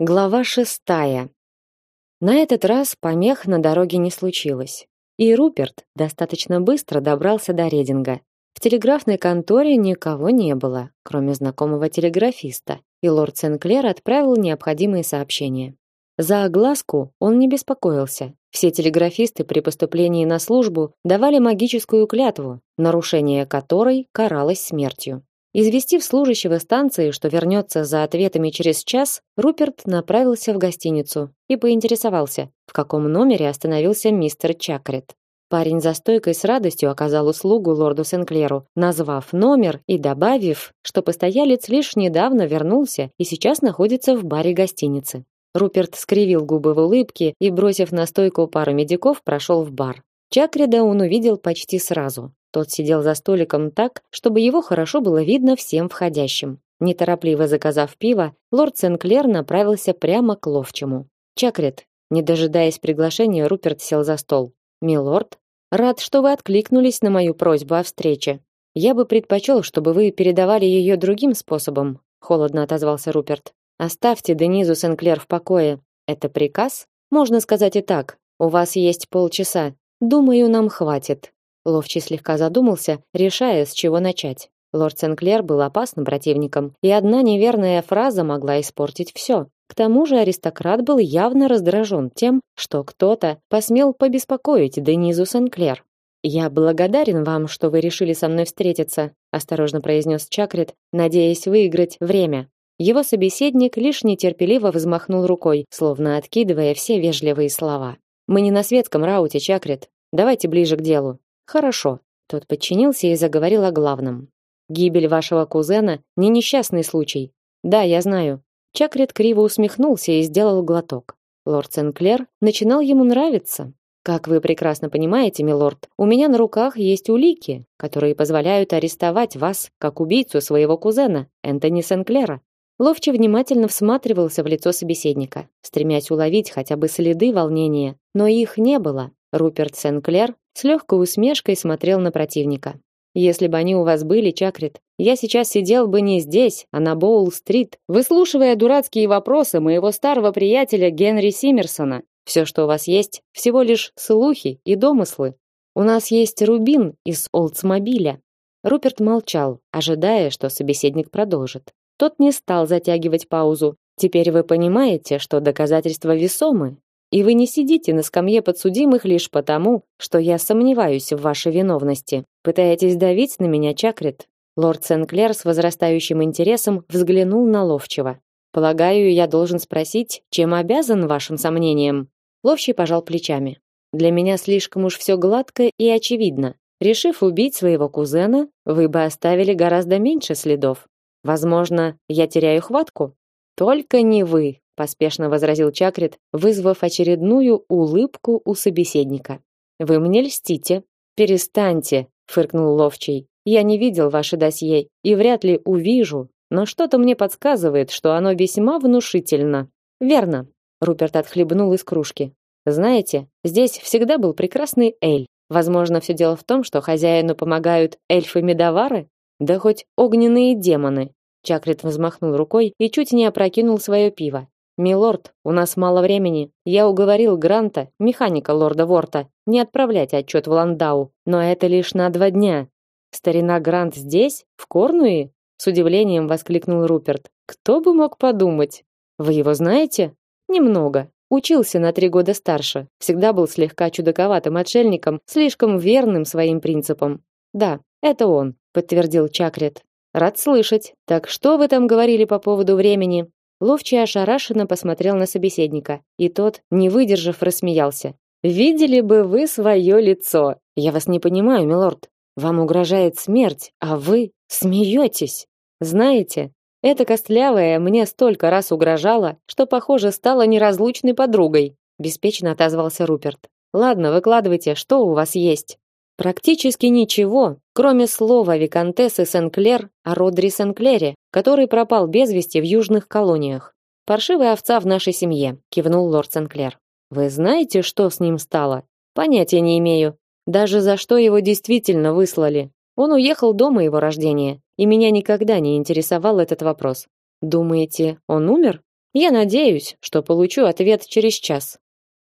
Глава шестая. На этот раз помех на дороге не случилось. И Руперт достаточно быстро добрался до Рединга. В телеграфной конторе никого не было, кроме знакомого телеграфиста, и лорд Сенклер отправил необходимые сообщения. За огласку он не беспокоился. Все телеграфисты при поступлении на службу давали магическую клятву, нарушение которой каралось смертью. Известив служащего станции, что вернется за ответами через час, Руперт направился в гостиницу и поинтересовался, в каком номере остановился мистер Чакрет. Парень за стойкой с радостью оказал услугу лорду Сенклеру, назвав номер и добавив, что постоялец лишь недавно вернулся и сейчас находится в баре гостиницы. Руперт скривил губы в улыбке и, бросив на стойку пару медиков, прошел в бар. Чакреда он увидел почти сразу. Тот сидел за столиком так, чтобы его хорошо было видно всем входящим. Неторопливо заказав пиво, лорд Сенклер направился прямо к ловчему. Чакрет, не дожидаясь приглашения, Руперт сел за стол. Милорд, рад, что вы откликнулись на мою просьбу о встрече. Я бы предпочел, чтобы вы передавали ее другим способом, холодно отозвался Руперт. Оставьте Денизу Сенклер в покое. Это приказ? Можно сказать и так. У вас есть полчаса. Думаю, нам хватит. Ловчий слегка задумался, решая, с чего начать. Лорд Сенклер был опасным противником, и одна неверная фраза могла испортить все. К тому же аристократ был явно раздражен тем, что кто-то посмел побеспокоить Денизу Сенклер. «Я благодарен вам, что вы решили со мной встретиться», осторожно произнес Чакрит, надеясь выиграть время. Его собеседник лишь нетерпеливо взмахнул рукой, словно откидывая все вежливые слова. «Мы не на светском рауте, Чакрит. Давайте ближе к делу. Хорошо. Тот подчинился и заговорил о главном. Гибель вашего кузена не несчастный случай. Да, я знаю. Чакрит криво усмехнулся и сделал глоток. Лорд Сенклер начинал ему нравиться. Как вы прекрасно понимаете, милорд, у меня на руках есть улики, которые позволяют арестовать вас как убийцу своего кузена, Энтони Сенклера. Ловче внимательно всматривался в лицо собеседника, стремясь уловить хотя бы следы волнения, но их не было. Руперт Сенклер с легкой усмешкой смотрел на противника. Если бы они у вас были, Чакрит, я сейчас сидел бы не здесь, а на Боул-стрит, выслушивая дурацкие вопросы моего старого приятеля Генри Симмерсона. Все, что у вас есть, всего лишь слухи и домыслы. У нас есть Рубин из Олдсмобиля. Руперт молчал, ожидая, что собеседник продолжит. Тот не стал затягивать паузу. Теперь вы понимаете, что доказательства весомы, и вы не сидите на скамье подсудимых лишь потому, что я сомневаюсь в вашей виновности. Пытаетесь давить на меня, Чакрит. Лорд Сенклер с возрастающим интересом взглянул на Ловчего. Полагаю, я должен спросить, чем обязан вашим сомнениям. Ловчий пожал плечами. Для меня слишком уж все гладко и очевидно. Решив убить своего кузена, вы бы оставили гораздо меньше следов. Возможно, я теряю хватку. Только не вы, поспешно возразил Чакрит, вызвав очередную улыбку у собеседника. Вы мне льстите. Перестаньте, фыркнул Ловчий. Я не видел ваше досье и вряд ли увижу, но что-то мне подсказывает, что оно весьма внушительно. Верно. Руперт отхлебнул из кружки. Знаете, здесь всегда был прекрасный эль. Возможно, все дело в том, что хозяину помогают эльфы-медовары, да хоть огненные демоны. Чакрит взмахнул рукой и чуть не опрокинул свое пиво. Милорд, у нас мало времени. Я уговорил Гранта, механика лорда Ворта, не отправлять отчет в Ландау, но это лишь на два дня. Старина Грант здесь, в Корнуи? С удивлением воскликнул Руперт. Кто бы мог подумать? Вы его знаете? Немного. Учился на три года старше. Всегда был слегка чудаковатым отшельником, слишком верным своим принципам. Да, это он, подтвердил Чакрет. Рад слышать. Так что вы там говорили по поводу времени? Ловчий ошарашенно посмотрел на собеседника, и тот, не выдержав, рассмеялся. Видели бы вы свое лицо. Я вас не понимаю, милорд. Вам угрожает смерть, а вы смеетесь. Знаете, эта костлявая мне столько раз угрожала, что, похоже, стала неразлучной подругой, беспечно отозвался Руперт. Ладно, выкладывайте, что у вас есть. Практически ничего, кроме слова виконтессы Сенклер о Родри Сенклере, который пропал без вести в южных колониях. Паршивая овца в нашей семье, кивнул лорд Сенклер. Вы знаете, что с ним стало? Понятия не имею. Даже за что его действительно выслали. Он уехал до моего рождения, и меня никогда не интересовал этот вопрос. Думаете, он умер? Я надеюсь, что получу ответ через час.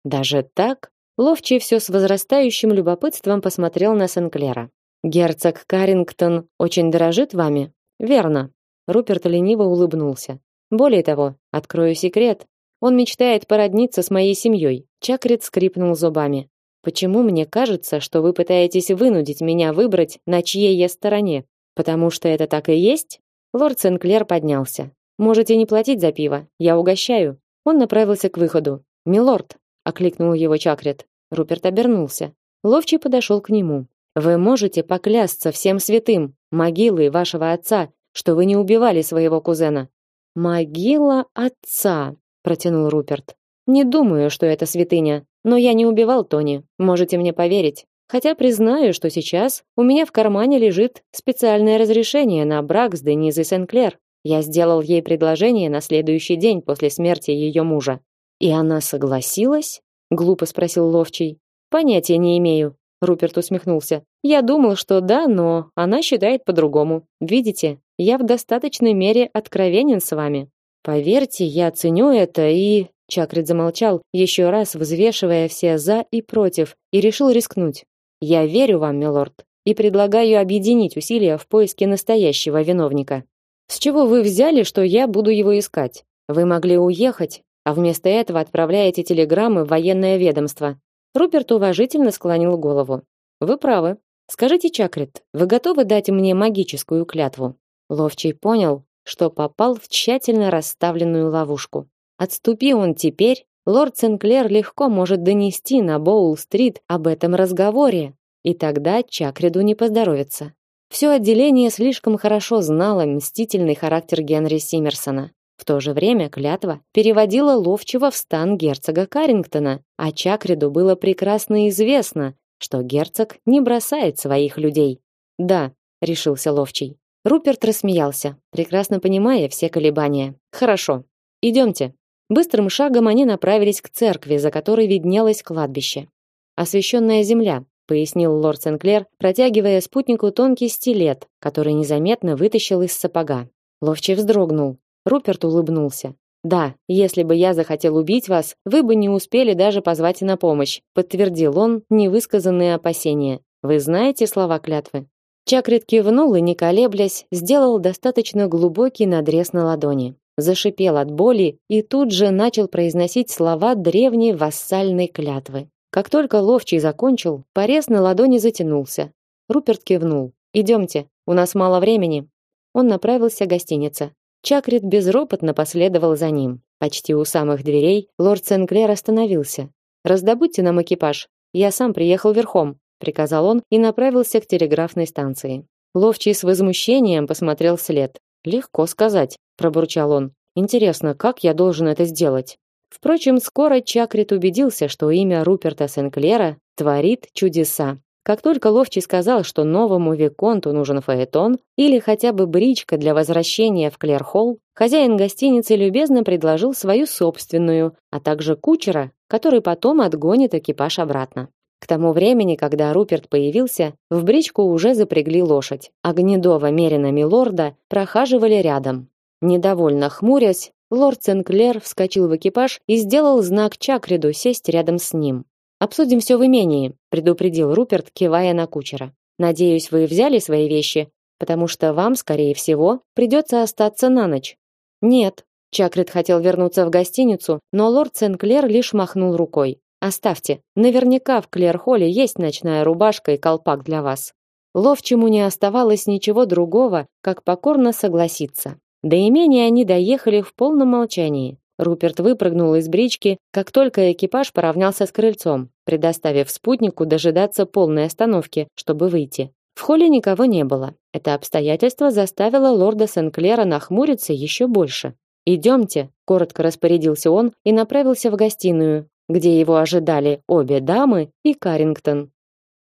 Даже так? Ловчий все с возрастающим любопытством посмотрел на Сенклера. Герцог Карингтон очень дорожит вами? Верно. Руперт лениво улыбнулся. Более того, открою секрет. Он мечтает породниться с моей семьей. Чакрит скрипнул зубами. Почему мне кажется, что вы пытаетесь вынудить меня выбрать, на чьей я стороне? Потому что это так и есть? Лорд Сенклер поднялся. Можете не платить за пиво, я угощаю. Он направился к выходу. Милорд, окликнул его Чакрит. Руперт обернулся. Ловчий подошел к нему. Вы можете поклясться всем святым, могилой вашего отца, что вы не убивали своего кузена. Могила отца, протянул Руперт. Не думаю, что это святыня, но я не убивал Тони. Можете мне поверить. Хотя признаю, что сейчас у меня в кармане лежит специальное разрешение на брак с Денизой Сенклер. Я сделал ей предложение на следующий день после смерти ее мужа. И она согласилась? Глупо спросил Ловчий. Понятия не имею, Руперт усмехнулся. Я думал, что да, но она считает по-другому. Видите, я в достаточной мере откровенен с вами. Поверьте, я ценю это и Чакрит замолчал, еще раз взвешивая все за и против, и решил рискнуть. Я верю вам, милорд, и предлагаю объединить усилия в поиске настоящего виновника. С чего вы взяли, что я буду его искать? Вы могли уехать, а вместо этого отправляете телеграммы в военное ведомство. Руперт уважительно склонил голову. Вы правы. Скажите, Чакрит, вы готовы дать мне магическую клятву? Ловчий понял, что попал в тщательно расставленную ловушку. Отступи он теперь, лорд Сенклер легко может донести на Боул-стрит об этом разговоре, и тогда Чакриду не поздоровится. Все отделение слишком хорошо знало мстительный характер Генри Симмерсона. В то же время клятва переводила ловчего в стан герцога Карингтона, а Чакриду было прекрасно известно, что герцог не бросает своих людей. «Да», — решился ловчий. Руперт рассмеялся, прекрасно понимая все колебания. «Хорошо, идемте». Быстрым шагом они направились к церкви, за которой виднелось кладбище. «Освященная земля», — пояснил лорд Сенклер, протягивая спутнику тонкий стилет, который незаметно вытащил из сапога. Ловчий вздрогнул. Руперт улыбнулся. Да, если бы я захотел убить вас, вы бы не успели даже позвать на помощь, подтвердил он невысказанные опасения. Вы знаете слова клятвы? Чакрит кивнул и не колеблясь, сделал достаточно глубокий надрез на ладони. Зашипел от боли и тут же начал произносить слова древней вассальной клятвы. Как только ловчий закончил, порез на ладони затянулся. Руперт кивнул. Идемте, у нас мало времени. Он направился к гостинице. Чакрит безропотно последовал за ним. Почти у самых дверей лорд Сенклер остановился. Раздобудьте нам экипаж. Я сам приехал верхом, приказал он и направился к телеграфной станции. Ловчий с возмущением посмотрел вслед. Легко сказать, пробурчал он. Интересно, как я должен это сделать? Впрочем, скоро Чакрит убедился, что имя Руперта Сенклера творит чудеса. Как только Ловчий сказал, что новому виконту нужен фаэтон или хотя бы бричка для возвращения в Клерхолл, хозяин гостиницы любезно предложил свою собственную, а также кучера, который потом отгонит экипаж обратно. К тому времени, когда Руперт появился, в бричку уже запрягли лошадь, а гнедого мерина милорда прохаживали рядом. Недовольно хмурясь, лорд Сенклер вскочил в экипаж и сделал знак Чакриду сесть рядом с ним. Обсудим все в имении, предупредил Руперт, кивая на кучера. Надеюсь, вы взяли свои вещи, потому что вам, скорее всего, придется остаться на ночь. Нет. Чакрит хотел вернуться в гостиницу, но лорд Сенклер лишь махнул рукой. Оставьте. Наверняка в Клерхолле есть ночная рубашка и колпак для вас. Ловчему не оставалось ничего другого, как покорно согласиться. До имения они доехали в полном молчании. Руперт выпрыгнул из брички, как только экипаж поравнялся с крыльцом, предоставив спутнику дожидаться полной остановки, чтобы выйти. В холле никого не было. Это обстоятельство заставило лорда Сенклера нахмуриться еще больше. «Идемте», – коротко распорядился он и направился в гостиную, где его ожидали обе дамы и Карингтон.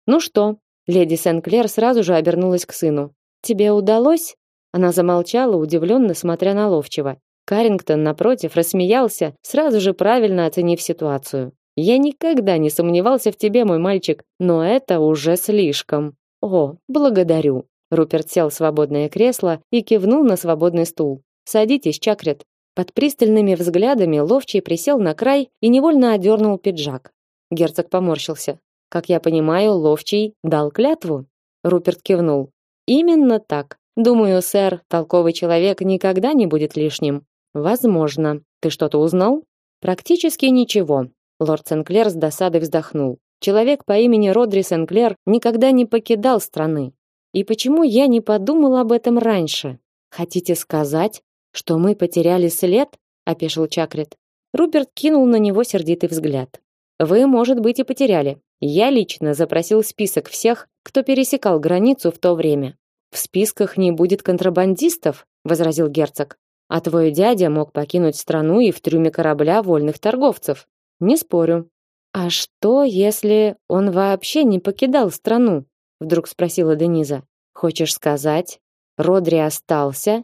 «Ну что?» – леди Сенклер сразу же обернулась к сыну. «Тебе удалось?» Она замолчала, удивленно смотря на Ловчего. Карингтон, напротив, рассмеялся, сразу же правильно оценив ситуацию. «Я никогда не сомневался в тебе, мой мальчик, но это уже слишком». «О, благодарю». Руперт сел в свободное кресло и кивнул на свободный стул. «Садитесь, Чакрет». Под пристальными взглядами ловчий присел на край и невольно одернул пиджак. Герцог поморщился. Как я понимаю, ловчий дал клятву. Руперт кивнул. Именно так. Думаю, сэр, толковый человек никогда не будет лишним. Возможно. Ты что-то узнал? Практически ничего. Лорд Сенклер с досадой вздохнул. Человек по имени Родри Сенклер никогда не покидал страны. И почему я не подумал об этом раньше? Хотите сказать, что мы потеряли след? опешил Чакрит. Руперт кинул на него сердитый взгляд. Вы, может быть, и потеряли. Я лично запросил список всех, кто пересекал границу в то время. В списках не будет контрабандистов, возразил герцог. А твой дядя мог покинуть страну и в трюме корабля вольных торговцев. Не спорю. А что, если он вообще не покидал страну? вдруг спросила Дениза. Хочешь сказать, Родри остался?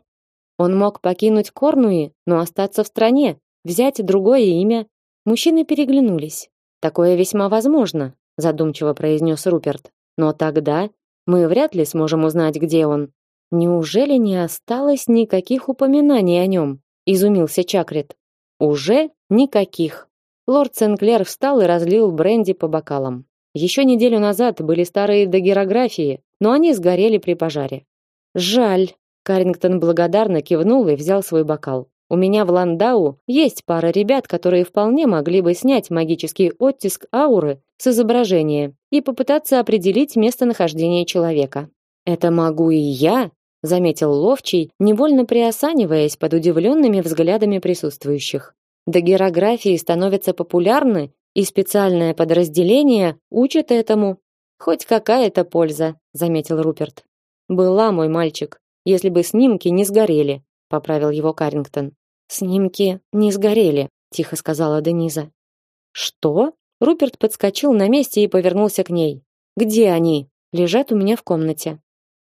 Он мог покинуть Корнуи, но остаться в стране, взять другое имя. Мужчины переглянулись. Такое весьма возможно, задумчиво произнес Руперт. Но тогда мы вряд ли сможем узнать, где он. Неужели не осталось никаких упоминаний о нем? изумился Чакрит. Уже никаких. Лорд Сенклер встал и разлил бренди по бокалам. Еще неделю назад были старые дагерографии, но они сгорели при пожаре. Жаль. Карингтон благодарно кивнул и взял свой бокал. У меня в Ландау есть пара ребят, которые вполне могли бы снять магический оттиск ауры с изображения и попытаться определить местонахождение человека. Это могу и я, заметил ловчий, невольно приосаниваясь под удивленными взглядами присутствующих. Дагерографии становятся популярны, и специальное подразделение учит этому. Хоть какая-то польза, заметил Руперт. Была мой мальчик, если бы снимки не сгорели, поправил его Карингтон. Снимки не сгорели, тихо сказала Дениза. Что? Руперт подскочил на месте и повернулся к ней. Где они? Лежат у меня в комнате.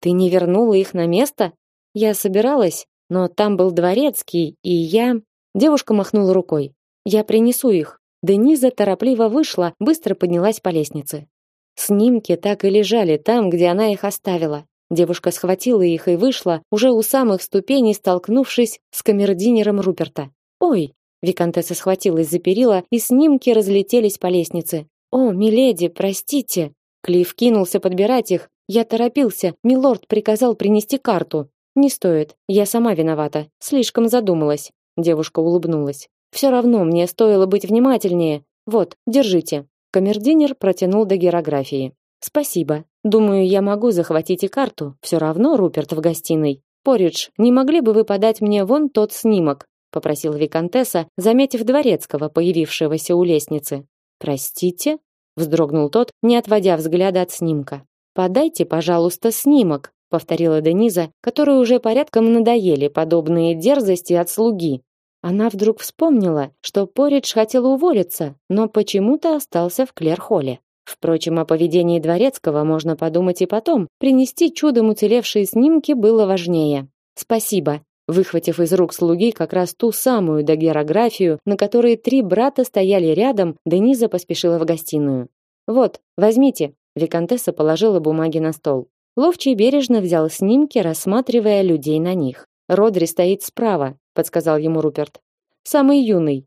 Ты не вернула их на место? Я собиралась, но там был дворецкий, и я Девушка махнула рукой. Я принесу их. Дениза торопливо вышла, быстро поднялась по лестнице. Снимки так и лежали там, где она их оставила. Девушка схватила их и вышла, уже у самых ступеней столкнувшись с камердинером Руперта. "Ой!" виконтесса схватилась за перила, и снимки разлетелись по лестнице. "О, миледи, простите!" Клифф кинулся подбирать их. Я торопился. Милорд приказал принести карту. Не стоит. Я сама виновата. Слишком задумалась. Девушка улыбнулась. Все равно мне стоило быть внимательнее. Вот, держите. Камердинер протянул до герографии. Спасибо. Думаю, я могу захватить и карту. Все равно Руперт в гостиной. Поридж, не могли бы вы подать мне вон тот снимок? попросила виконтесса, заметив дворецкого, появившегося у лестницы. Простите, вздрогнул тот, не отводя взгляда от снимка. Подайте, пожалуйста, снимок, повторила Дениза, которой уже порядком надоели подобные дерзости от слуги. Она вдруг вспомнила, что Поридж хотел уволиться, но почему-то остался в Клерхолле. Впрочем, о поведении дворецкого можно подумать и потом. Принести чудом уцелевшие снимки было важнее. Спасибо. Выхватив из рук слуги как раз ту самую дагерографию, на которой три брата стояли рядом, Дениза поспешила в гостиную. Вот, возьмите. Виконтесса положила бумаги на стол. Ловчий бережно взял снимки, рассматривая людей на них. Родри стоит справа, подсказал ему Руперт. Самый юный.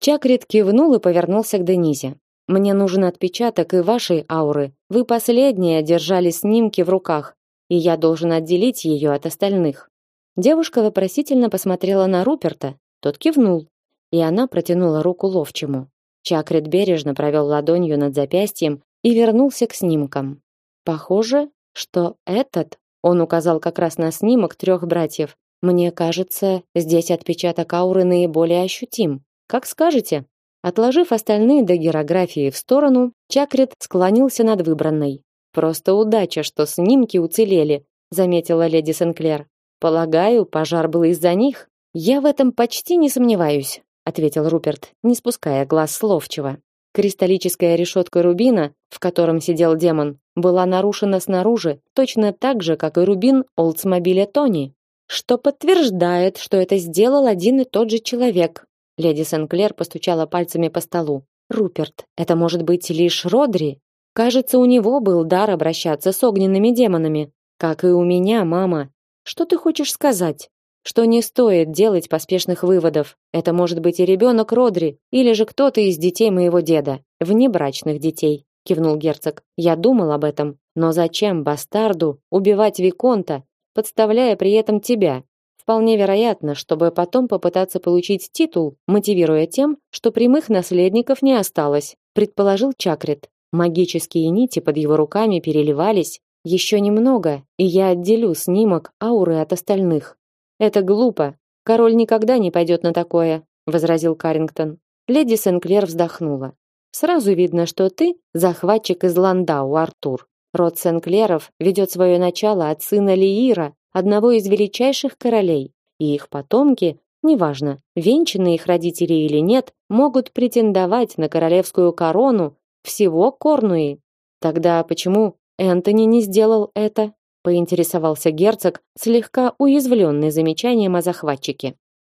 Чакрит кивнул и повернулся к Денизе. Мне нужен отпечаток и вашей ауры. Вы последняя держали снимки в руках, и я должен отделить ее от остальных. Девушка вопросительно посмотрела на Руперта. Тот кивнул, и она протянула руку ловчему. Чакрит бережно провел ладонью над запястьем и вернулся к снимкам. Похоже, что этот, он указал как раз на снимок трех братьев, мне кажется, здесь отпечаток ауры наиболее ощутим. Как скажете. Отложив остальные дагерографии в сторону, Чакрит склонился над выбранной. Просто удача, что снимки уцелели, заметила леди Сенклер. Полагаю, пожар был из-за них. Я в этом почти не сомневаюсь, ответил Руперт, не спуская глаз с ловчего. Кристаллическая решетка рубина, в котором сидел демон, была нарушена снаружи, точно так же, как и рубин Олдсмобиля Тони что подтверждает, что это сделал один и тот же человек. Леди Сенклер постучала пальцами по столу. Руперт, это может быть лишь Родри. Кажется, у него был дар обращаться с огненными демонами, как и у меня, мама. Что ты хочешь сказать? Что не стоит делать поспешных выводов. Это может быть и ребенок Родри, или же кто-то из детей моего деда, внебрачных детей, кивнул герцог. Я думал об этом, но зачем бастарду убивать виконта, подставляя при этом тебя? Вполне вероятно, чтобы потом попытаться получить титул, мотивируя тем, что прямых наследников не осталось, предположил Чакрит. Магические нити под его руками переливались. Еще немного, и я отделю снимок ауры от остальных. Это глупо. Король никогда не пойдет на такое, возразил Карингтон. Леди Сенклер вздохнула. Сразу видно, что ты захватчик из Ландау, Артур. Род Сенклеров ведет свое начало от сына Лиира, одного из величайших королей, и их потомки, неважно, венчаны их родители или нет, могут претендовать на королевскую корону всего Корнуи. Тогда почему Энтони не сделал это? Поинтересовался герцог, слегка уязвленный замечанием о захватчике.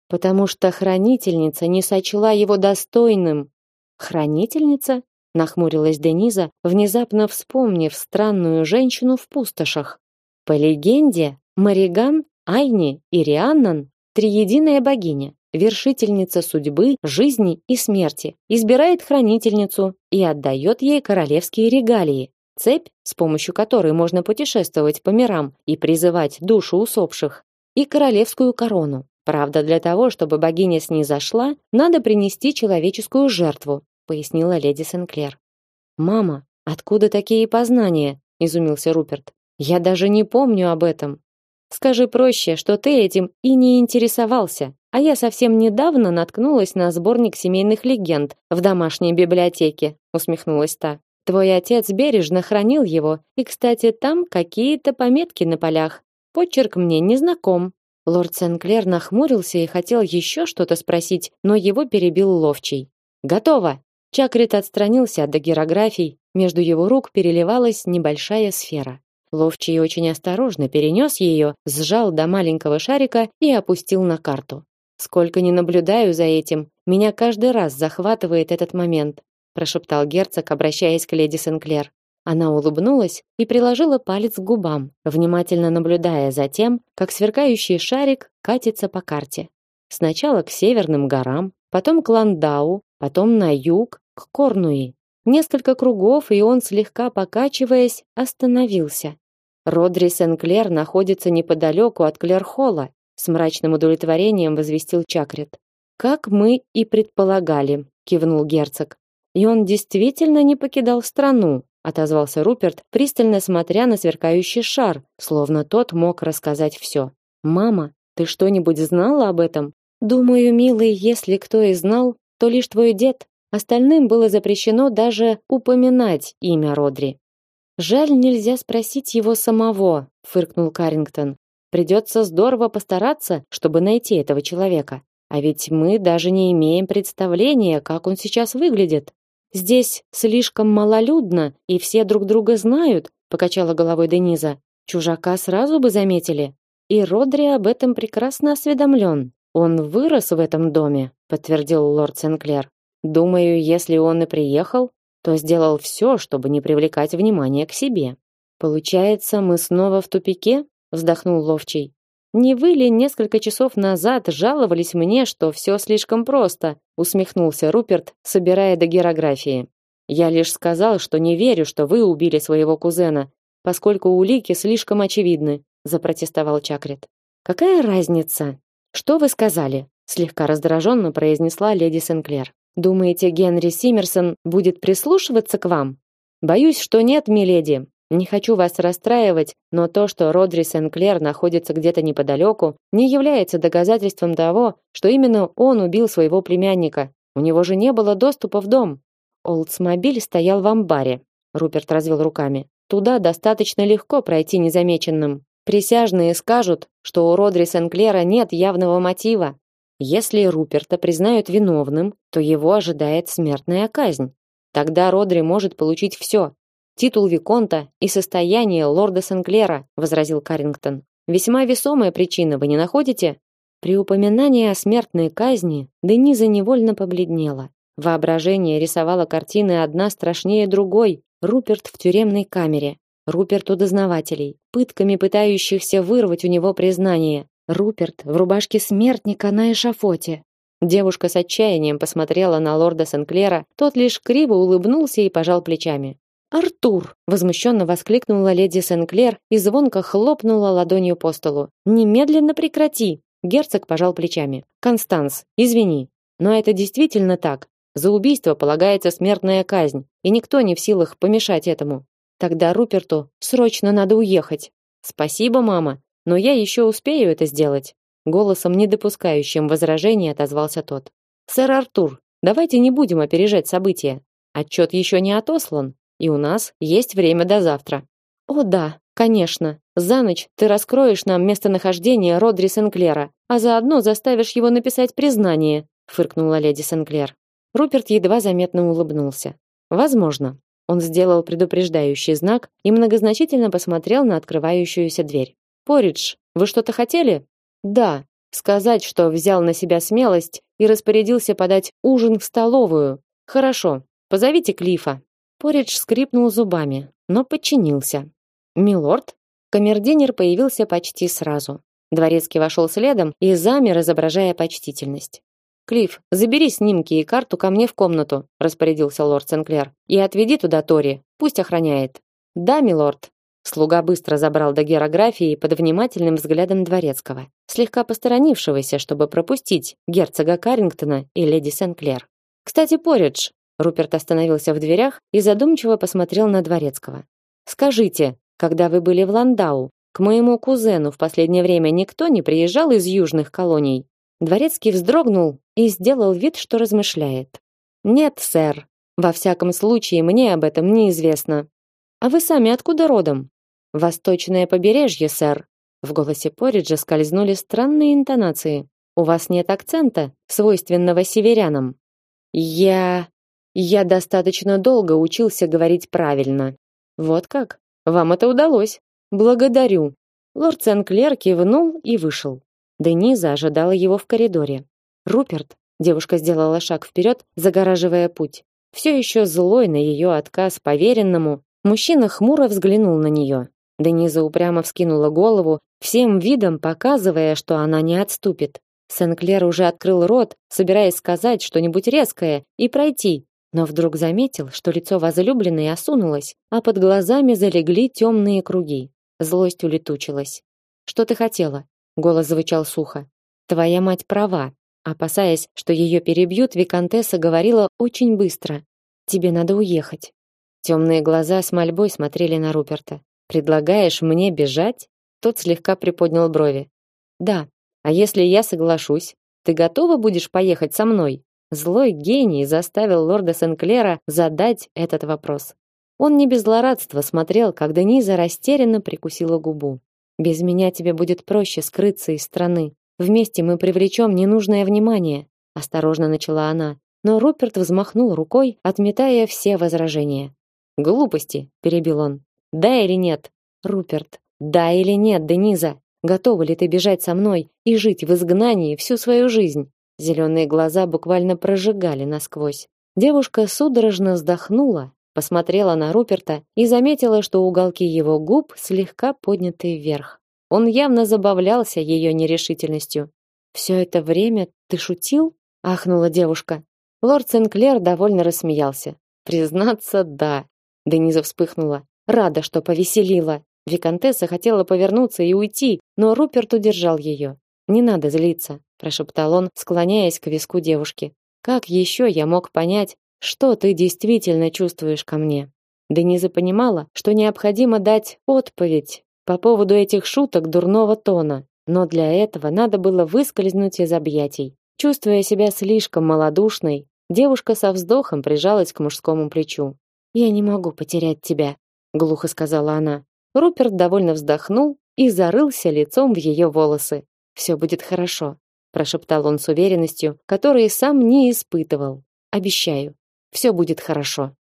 Потому что хранительница не сочла его достойным. Хранительница? нахмурилась Дениза, внезапно вспомнив странную женщину в пустошах. По легенде, Мариган, Айни и Рианнан – триединая богиня, вершительница судьбы, жизни и смерти, избирает хранительницу и отдает ей королевские регалии. Цепь, с помощью которой можно путешествовать по мирам и призывать душу усопших, и королевскую корону. Правда, для того, чтобы богиня снизошла, надо принести человеческую жертву, пояснила леди Сенклер. Мама, откуда такие познания? изумился Руперт. Я даже не помню об этом. Скажи проще, что ты этим и не интересовался, а я совсем недавно наткнулась на сборник семейных легенд в домашней библиотеке, усмехнулась та. Твой отец бережно хранил его, и, кстати, там какие-то пометки на полях. Почерк мне не знаком. Лорд Сенклер нахмурился и хотел еще что-то спросить, но его перебил ловчий. Готово. Чакрит отстранился от дагерографий, между его рук переливалась небольшая сфера. Ловчий очень осторожно перенес ее, сжал до маленького шарика и опустил на карту. Сколько ни наблюдаю за этим, меня каждый раз захватывает этот момент, прошептал герцог, обращаясь к леди Сенклер. Она улыбнулась и приложила палец к губам, внимательно наблюдая за тем, как сверкающий шарик катится по карте. Сначала к северным горам, потом к Ландау, потом на юг, к Корнуи. Несколько кругов, и он, слегка покачиваясь, остановился. Родри Сенклер находится неподалеку от Клерхола, с мрачным удовлетворением возвестил Чакрит. Как мы и предполагали, кивнул герцог. И он действительно не покидал страну, отозвался Руперт, пристально смотря на сверкающий шар, словно тот мог рассказать все. Мама, ты что-нибудь знала об этом? Думаю, милый, если кто и знал, то лишь твой дед, Остальным было запрещено даже упоминать имя Родри. Жаль, нельзя спросить его самого, фыркнул Карингтон. Придется здорово постараться, чтобы найти этого человека. А ведь мы даже не имеем представления, как он сейчас выглядит. Здесь слишком малолюдно, и все друг друга знают, покачала головой Дениза. Чужака сразу бы заметили. И Родри об этом прекрасно осведомлен. Он вырос в этом доме, подтвердил лорд Сенклер. Думаю, если он и приехал, то сделал все, чтобы не привлекать внимание к себе. Получается, мы снова в тупике? вздохнул Ловчий. Не вы ли несколько часов назад жаловались мне, что все слишком просто? усмехнулся Руперт, собирая до герографии. Я лишь сказал, что не верю, что вы убили своего кузена, поскольку улики слишком очевидны, запротестовал Чакрит. Какая разница? Что вы сказали? слегка раздраженно произнесла леди Сенклер. Думаете, Генри Симмерсон будет прислушиваться к вам? Боюсь, что нет, миледи. Не хочу вас расстраивать, но то, что Родри Сенклер находится где-то неподалеку, не является доказательством того, что именно он убил своего племянника. У него же не было доступа в дом. Олдсмобиль стоял в амбаре. Руперт развел руками. Туда достаточно легко пройти незамеченным. Присяжные скажут, что у Родри Сенклера нет явного мотива, если Руперта признают виновным, то его ожидает смертная казнь. Тогда Родри может получить все: титул виконта и состояние лорда Сенклера, возразил Карингтон. Весьма весомая причина, вы не находите? При упоминании о смертной казни Дениза невольно побледнела. Воображение рисовало картины одна страшнее другой. Руперт в тюремной камере, Руперт у дознавателей, пытками пытающихся вырвать у него признание, Руперт в рубашке смертника на эшафоте. Девушка с отчаянием посмотрела на лорда Сенклера, тот лишь криво улыбнулся и пожал плечами. «Артур!» – возмущенно воскликнула леди Сенклер и звонко хлопнула ладонью по столу. «Немедленно прекрати!» Герцог пожал плечами. «Констанс, извини, но это действительно так. За убийство полагается смертная казнь, и никто не в силах помешать этому. Тогда Руперту срочно надо уехать. Спасибо, мама, но я еще успею это сделать. Голосом, не допускающим возражений, отозвался тот. Сэр Артур, давайте не будем опережать события. Отчет еще не отослан, и у нас есть время до завтра. О да, конечно. За ночь ты раскроешь нам местонахождение Родри Сенклера, а заодно заставишь его написать признание, фыркнула леди Сенклер. Руперт едва заметно улыбнулся. Возможно. Он сделал предупреждающий знак и многозначительно посмотрел на открывающуюся дверь. Поридж, вы что-то хотели? Да, сказать, что взял на себя смелость и распорядился подать ужин в столовую. Хорошо. Позовите Клифа. Поридж скрипнул зубами, но подчинился. Милорд, камердинер появился почти сразу. Дворецкий вошел следом и замер, изображая почтительность. Клифф, забери снимки и карту ко мне в комнату, распорядился лорд Сенклер. И отведи туда Тори, пусть охраняет. Да, милорд. Слуга быстро забрал дагерографии под внимательным взглядом дворецкого, слегка посторонившегося, чтобы пропустить герцога Карингтона и леди Сенклер. Кстати, Поридж, Руперт остановился в дверях и задумчиво посмотрел на дворецкого. Скажите, когда вы были в Ландау, к моему кузену в последнее время никто не приезжал из южных колоний? Дворецкий вздрогнул и сделал вид, что размышляет. Нет, сэр. Во всяком случае, мне об этом неизвестно. А вы сами откуда родом? Восточное побережье, сэр. В голосе Пориджа скользнули странные интонации. У вас нет акцента, свойственного северянам. Я я достаточно долго учился говорить правильно. Вот как? Вам это удалось. Благодарю. Лорд Сенклер кивнул и вышел. Дениза ожидала его в коридоре. Руперт, девушка сделала шаг вперед, загораживая путь. Все еще злой на ее отказ поверенному, мужчина хмуро взглянул на нее. Дениза упрямо вскинула голову, всем видом показывая, что она не отступит. Сенклер уже открыл рот, собираясь сказать что-нибудь резкое и пройти, но вдруг заметил, что лицо возлюбленной осунулось, а под глазами залегли темные круги. Злость улетучилась. Что ты хотела? Голос звучал сухо. Твоя мать права. Опасаясь, что ее перебьют, виконтесса говорила очень быстро. Тебе надо уехать. Темные глаза с мольбой смотрели на Руперта. Предлагаешь мне бежать? Тот слегка приподнял брови. Да. А если я соглашусь, ты готова будешь поехать со мной? Злой гений заставил лорда Сенклера задать этот вопрос. Он не без злорадства смотрел, как Дениза растерянно прикусила губу. Без меня тебе будет проще скрыться из страны. Вместе мы привлечем ненужное внимание, осторожно начала она, но Руперт взмахнул рукой, отметая все возражения. Глупости, перебил он. Да или нет? Руперт, да или нет, Дениза? Готова ли ты бежать со мной и жить в изгнании всю свою жизнь? Зеленые глаза буквально прожигали насквозь. Девушка судорожно вздохнула, посмотрела на Руперта и заметила, что уголки его губ слегка подняты вверх. Он явно забавлялся ее нерешительностью. Все это время ты шутил? ахнула девушка. Лорд Сенклер довольно рассмеялся. Признаться, да. Дениза вспыхнула. Рада, что повеселила. Виконтесса хотела повернуться и уйти, но Руперт удержал ее. Не надо злиться, прошептал он, склоняясь к виску девушки. Как еще я мог понять, что ты действительно чувствуешь ко мне? Дениза понимала, что необходимо дать отповедь по поводу этих шуток дурного тона, но для этого надо было выскользнуть из объятий. Чувствуя себя слишком малодушной, девушка со вздохом прижалась к мужскому плечу. "Я не могу потерять тебя", глухо сказала она. Руперт довольно вздохнул и зарылся лицом в ее волосы. Все будет хорошо, прошептал он с уверенностью, которой сам не испытывал. Обещаю, все будет хорошо.